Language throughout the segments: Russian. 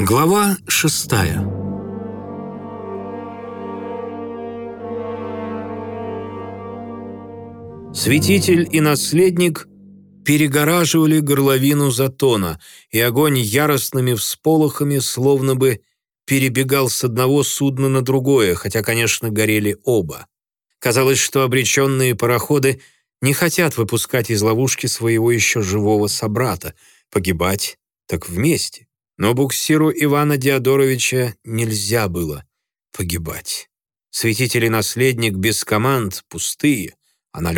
Глава шестая Святитель и наследник перегораживали горловину затона, и огонь яростными всполохами словно бы перебегал с одного судна на другое, хотя, конечно, горели оба. Казалось, что обреченные пароходы не хотят выпускать из ловушки своего еще живого собрата, погибать так вместе. Но буксиру Ивана Диадоровича нельзя было погибать. Святитель и наследник без команд, пустые, а на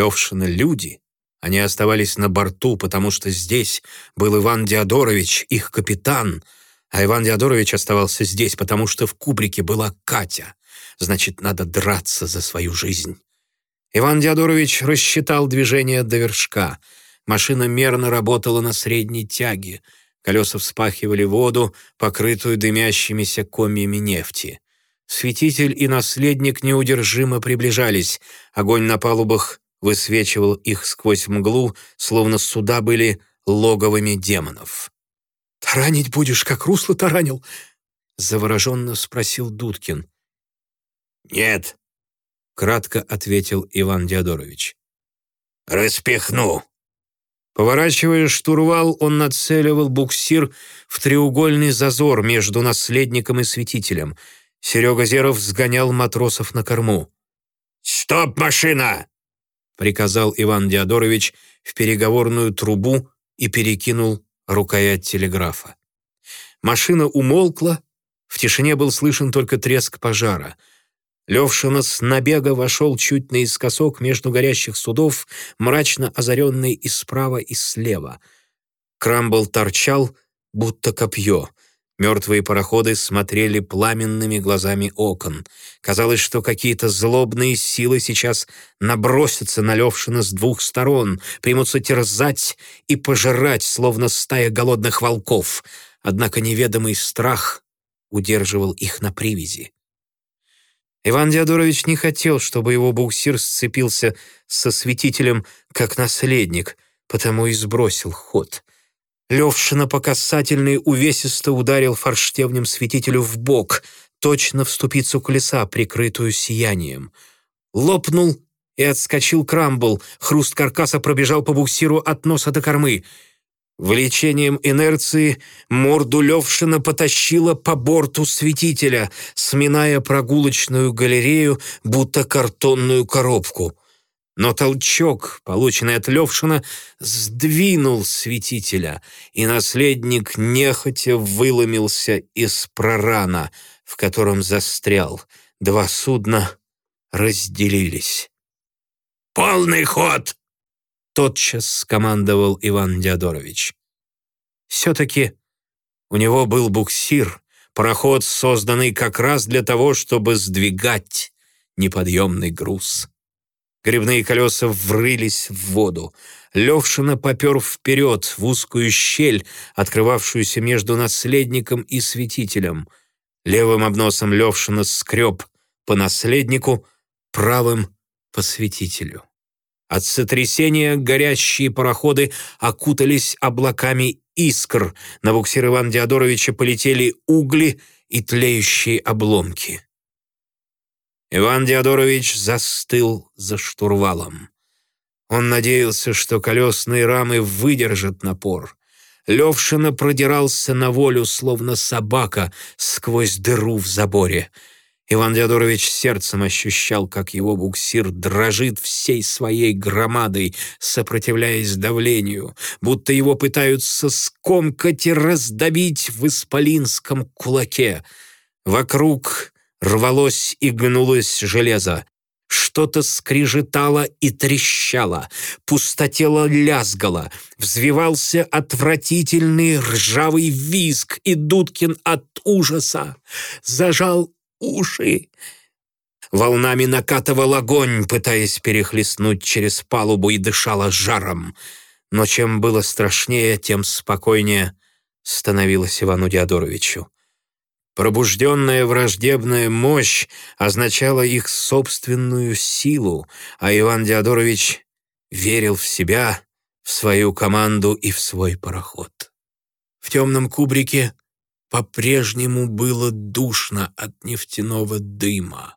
люди. Они оставались на борту, потому что здесь был Иван Диадорович, их капитан, а Иван Диадорович оставался здесь, потому что в кубрике была Катя. Значит, надо драться за свою жизнь. Иван Диадорович рассчитал движение до вершка. Машина мерно работала на средней тяге — Колеса вспахивали воду, покрытую дымящимися комьями нефти. Светитель и наследник неудержимо приближались. Огонь на палубах высвечивал их сквозь мглу, словно суда были логовыми демонов. «Таранить будешь, как русло таранил?» — завороженно спросил Дудкин. «Нет», — кратко ответил Иван Диадорович. «Распихну». Поворачивая штурвал, он нацеливал буксир в треугольный зазор между наследником и святителем. Серега Зеров сгонял матросов на корму. «Стоп, машина!» — приказал Иван Диадорович в переговорную трубу и перекинул рукоять телеграфа. Машина умолкла, в тишине был слышен только треск пожара — Левшина с набега вошел чуть наискосок между горящих судов, мрачно озаренный и справа, и слева. Крамбл торчал, будто копье. Мертвые пароходы смотрели пламенными глазами окон. Казалось, что какие-то злобные силы сейчас набросятся на Левшина с двух сторон, примутся терзать и пожирать, словно стая голодных волков. Однако неведомый страх удерживал их на привязи. Иван Диадорович не хотел, чтобы его буксир сцепился со святителем как наследник, потому и сбросил ход. Левшина по касательной увесисто ударил форштевнем святителю в бок, точно в ступицу колеса, прикрытую сиянием. Лопнул и отскочил крамбл, хруст каркаса пробежал по буксиру от носа до кормы — Влечением инерции морду Левшина потащила по борту светителя, сминая прогулочную галерею, будто картонную коробку. Но толчок, полученный от Левшина, сдвинул светителя, и наследник нехотя выломился из прорана, в котором застрял. Два судна разделились. «Полный ход!» Тотчас скомандовал Иван Диадорович. Все-таки у него был буксир, пароход, созданный как раз для того, чтобы сдвигать неподъемный груз. Грибные колеса врылись в воду. Левшина попер вперед в узкую щель, открывавшуюся между наследником и святителем. Левым обносом Левшина скреб по наследнику, правым — по святителю. От сотрясения горящие пароходы окутались облаками искр. На буксир Ивана Диадоровича полетели угли и тлеющие обломки. Иван Диадорович застыл за штурвалом. Он надеялся, что колесные рамы выдержат напор. Левшина продирался на волю, словно собака, сквозь дыру в заборе — Иван Диадорович сердцем ощущал, как его буксир дрожит всей своей громадой, сопротивляясь давлению, будто его пытаются скомкать и раздавить в исполинском кулаке. Вокруг рвалось и гнулось железо. Что-то скрежетало и трещало, пустотело лязгало, взвивался отвратительный ржавый визг, и Дудкин от ужаса зажал уши. Волнами накатывал огонь, пытаясь перехлестнуть через палубу и дышала жаром. Но чем было страшнее, тем спокойнее становилось Ивану Диадоровичу. Пробужденная враждебная мощь означала их собственную силу, а Иван Диадорович верил в себя, в свою команду и в свой пароход. В темном кубрике по-прежнему было душно от нефтяного дыма.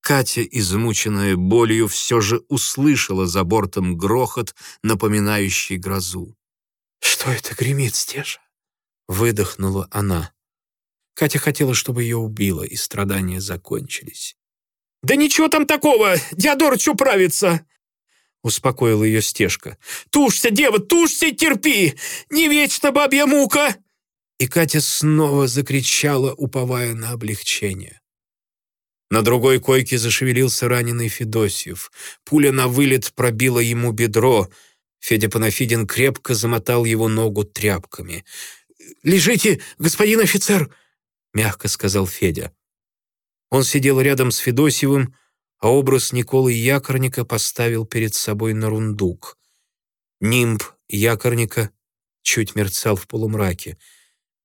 Катя, измученная болью, все же услышала за бортом грохот, напоминающий грозу. «Что это гремит, Стеша?» — выдохнула она. Катя хотела, чтобы ее убило, и страдания закончились. «Да ничего там такого! Диадор управится!» Успокоила ее стежка. «Тушься, дева, тушься и терпи! Не вечно бабья мука!» И Катя снова закричала, уповая на облегчение. На другой койке зашевелился раненый Федосьев. Пуля на вылет пробила ему бедро. Федя Панафидин крепко замотал его ногу тряпками. «Лежите, господин офицер!» — мягко сказал Федя. Он сидел рядом с Федосьевым, а образ Николы Якорника поставил перед собой на рундук. Нимб Якорника чуть мерцал в полумраке.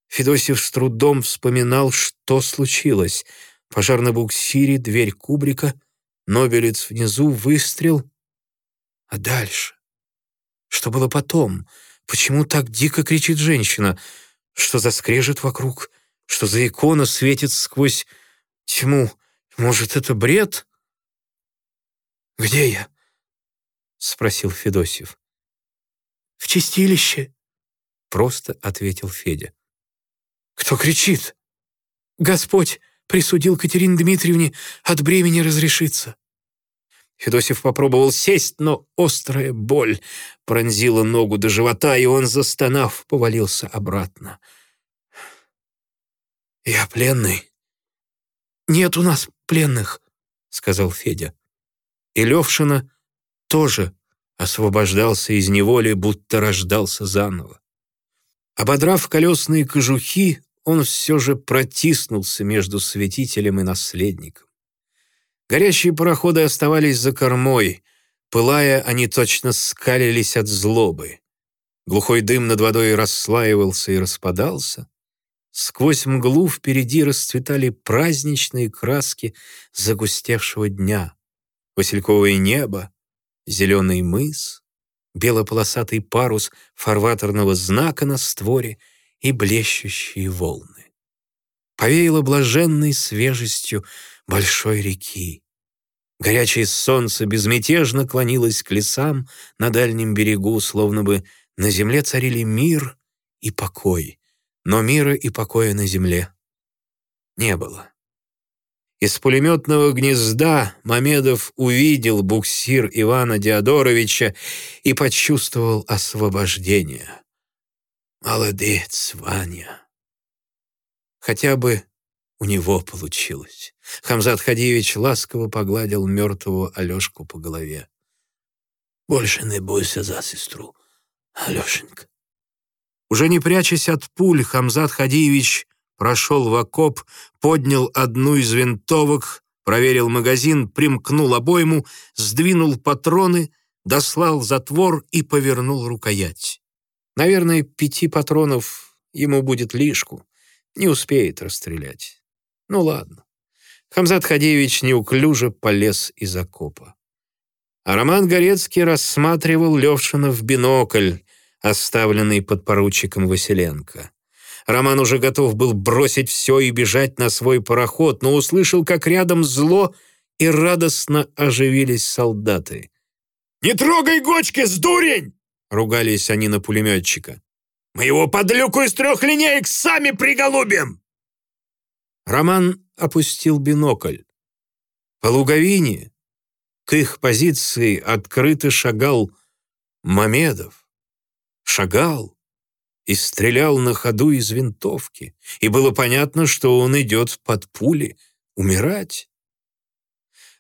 Федосьев с трудом вспоминал, что случилось. Пожар на буксире, дверь кубрика, Нобелец внизу, выстрел. А дальше? Что было потом? Почему так дико кричит женщина? Что заскрежет вокруг? Что за икона светит сквозь тьму? Может, это бред? «Где я?» — спросил Федосев. «В чистилище», — просто ответил Федя. «Кто кричит?» «Господь присудил Катерине Дмитриевне от бремени разрешиться». Федосев попробовал сесть, но острая боль пронзила ногу до живота, и он, застонав, повалился обратно. «Я пленный?» «Нет у нас пленных», — сказал Федя. И Левшина тоже освобождался из неволи, будто рождался заново. Ободрав колесные кожухи, он все же протиснулся между святителем и наследником. Горящие пароходы оставались за кормой, пылая, они точно скалились от злобы. Глухой дым над водой расслаивался и распадался. Сквозь мглу впереди расцветали праздничные краски загустевшего дня. Васильковое небо, зеленый мыс, белополосатый парус фарватерного знака на створе и блещущие волны. Повеяло блаженной свежестью большой реки. Горячее солнце безмятежно клонилось к лесам на дальнем берегу, словно бы на земле царили мир и покой, но мира и покоя на земле не было. Из пулеметного гнезда Мамедов увидел буксир Ивана Диадоровича и почувствовал освобождение. Молодец, Ваня. Хотя бы у него получилось. Хамзат Хадиевич ласково погладил мертвого Алешку по голове. «Больше не бойся за сестру, Алешенька». Уже не прячась от пуль, Хамзат Хадиевич прошел в окоп, поднял одну из винтовок, проверил магазин, примкнул обойму, сдвинул патроны, дослал затвор и повернул рукоять. Наверное, пяти патронов ему будет лишку. Не успеет расстрелять. Ну ладно. Хамзат Хадеевич неуклюже полез из окопа. А Роман Горецкий рассматривал Левшина в бинокль, оставленный подпоручиком Василенко. Роман уже готов был бросить все и бежать на свой пароход, но услышал, как рядом зло и радостно оживились солдаты. «Не трогай Гочки, сдурень!» — ругались они на пулеметчика. «Мы его под люку из трех линеек сами приголубим!» Роман опустил бинокль. По луговине к их позиции открыто шагал Мамедов. Шагал и стрелял на ходу из винтовки, и было понятно, что он идет под пули умирать.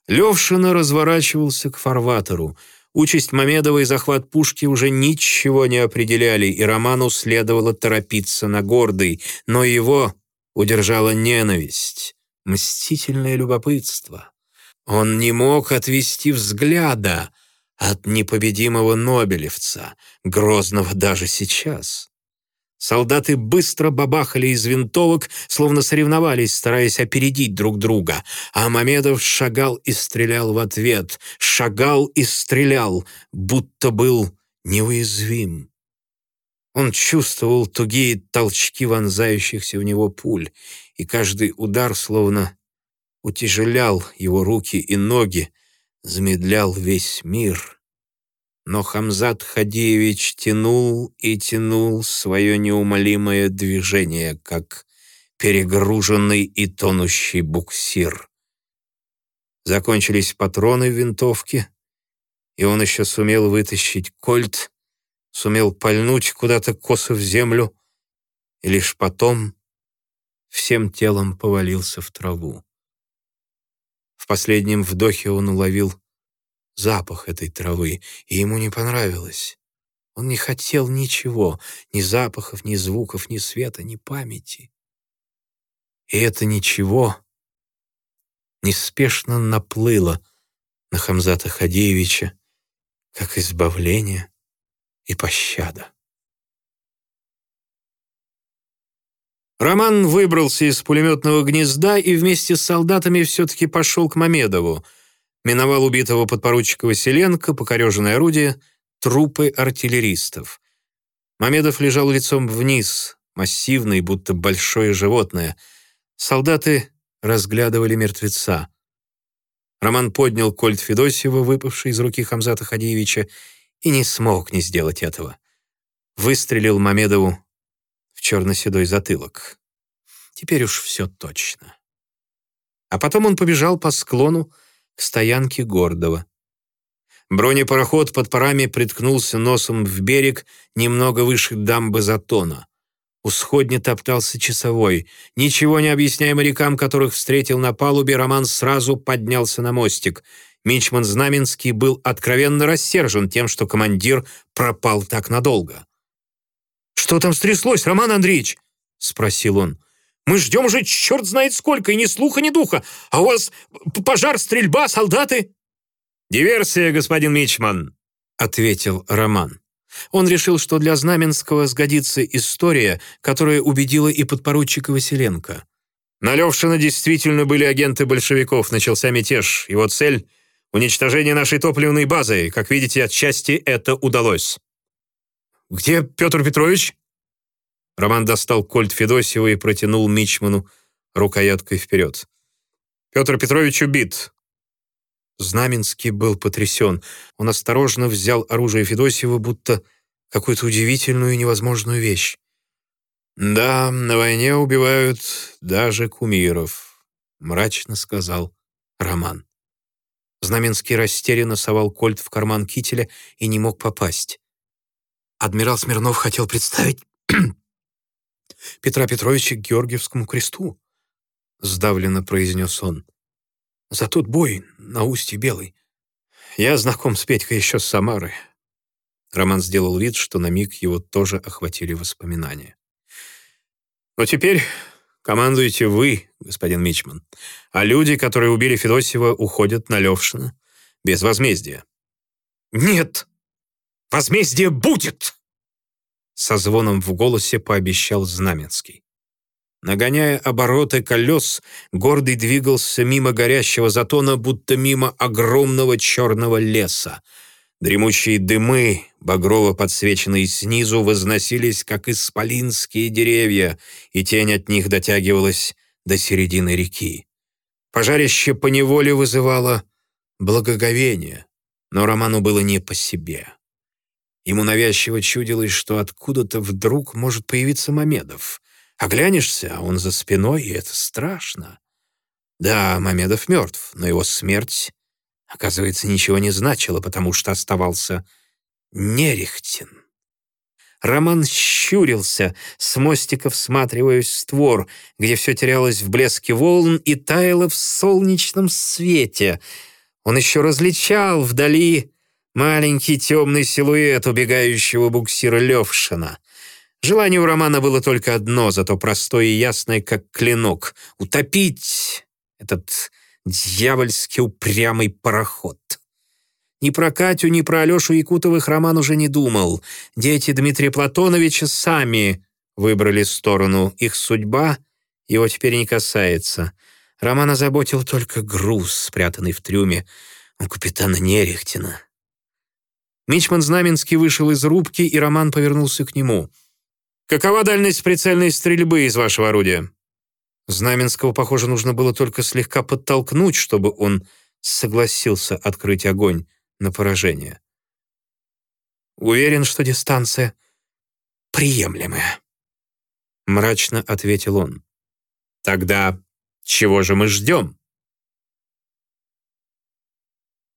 Левшина разворачивался к фарватеру. Участь Мамедова и захват пушки уже ничего не определяли, и Роману следовало торопиться на гордый, но его удержала ненависть, мстительное любопытство. Он не мог отвести взгляда от непобедимого нобелевца, грозного даже сейчас. Солдаты быстро бабахали из винтовок, словно соревновались, стараясь опередить друг друга. А Мамедов шагал и стрелял в ответ, шагал и стрелял, будто был неуязвим. Он чувствовал тугие толчки вонзающихся в него пуль, и каждый удар словно утяжелял его руки и ноги, замедлял весь мир. Но Хамзат Хадиевич тянул и тянул свое неумолимое движение, как перегруженный и тонущий буксир. Закончились патроны в винтовке, и он еще сумел вытащить кольт, сумел пальнуть куда-то косо в землю, и лишь потом всем телом повалился в траву. В последнем вдохе он уловил запах этой травы, и ему не понравилось. Он не хотел ничего, ни запахов, ни звуков, ни света, ни памяти. И это ничего неспешно наплыло на Хамзата Хадеевича, как избавление и пощада. Роман выбрался из пулеметного гнезда и вместе с солдатами все-таки пошел к Мамедову. Миновал убитого подпоручика Василенко, покореженное орудие, трупы артиллеристов. Мамедов лежал лицом вниз, массивный, будто большое животное. Солдаты разглядывали мертвеца. Роман поднял кольт Федосева, выпавший из руки Хамзата Хадиевича, и не смог не сделать этого. Выстрелил Мамедову в черно-седой затылок. Теперь уж все точно. А потом он побежал по склону к стоянке Гордова. Бронепароход под парами приткнулся носом в берег немного выше дамбы Затона. У сходня топтался часовой. Ничего не объясняя морякам, которых встретил на палубе, Роман сразу поднялся на мостик. Мичман Знаменский был откровенно рассержен тем, что командир пропал так надолго. «Что там стряслось, Роман Андреевич?» — спросил он. «Мы ждем уже черт знает сколько, и ни слуха, ни духа, а у вас пожар, стрельба, солдаты!» «Диверсия, господин Мичман», — ответил Роман. Он решил, что для Знаменского сгодится история, которая убедила и подпоручика Василенко. На Левшина действительно были агенты большевиков, начался мятеж. Его цель — уничтожение нашей топливной базы. Как видите, отчасти это удалось. «Где Петр Петрович?» Роман достал кольт Федосева и протянул Мичману рукояткой вперед. «Петр Петрович убит. Знаменский был потрясен. Он осторожно взял оружие Федосева, будто какую-то удивительную и невозможную вещь. «Да, на войне убивают даже кумиров», — мрачно сказал Роман. Знаменский растерянно совал кольт в карман кителя и не мог попасть. Адмирал Смирнов хотел представить Петра Петровича к Георгиевскому кресту, — сдавленно произнес он за тот бой на устье Белой. Я знаком с Петькой еще с Самары». Роман сделал вид, что на миг его тоже охватили воспоминания. «Но теперь командуете вы, господин Мичман, а люди, которые убили Федосева, уходят на Левшина без возмездия». «Нет! Возмездие будет!» Со звоном в голосе пообещал Знаменский. Нагоняя обороты колес, гордый двигался мимо горящего затона, будто мимо огромного черного леса. Дремучие дымы, багрово подсвеченные снизу, возносились, как исполинские деревья, и тень от них дотягивалась до середины реки. Пожарище поневоле вызывало благоговение, но Роману было не по себе. Ему навязчиво чудилось, что откуда-то вдруг может появиться Мамедов — Оглянешься, а он за спиной, и это страшно. Да, Мамедов мертв, но его смерть, оказывается, ничего не значила, потому что оставался Нерехтин. Роман щурился, с мостика всматриваясь в створ, где все терялось в блеске волн и таяло в солнечном свете. Он еще различал вдали маленький темный силуэт убегающего буксира Левшина — Желание у Романа было только одно, зато простое и ясное, как клинок — утопить этот дьявольски упрямый пароход. Ни про Катю, ни про Алешу Якутовых Роман уже не думал. Дети Дмитрия Платоновича сами выбрали сторону. Их судьба его теперь не касается. Романа заботил только груз, спрятанный в трюме у капитана Нерехтина. Мичман Знаменский вышел из рубки, и Роман повернулся к нему. «Какова дальность прицельной стрельбы из вашего орудия?» Знаменского, похоже, нужно было только слегка подтолкнуть, чтобы он согласился открыть огонь на поражение. «Уверен, что дистанция приемлемая», — мрачно ответил он. «Тогда чего же мы ждем?»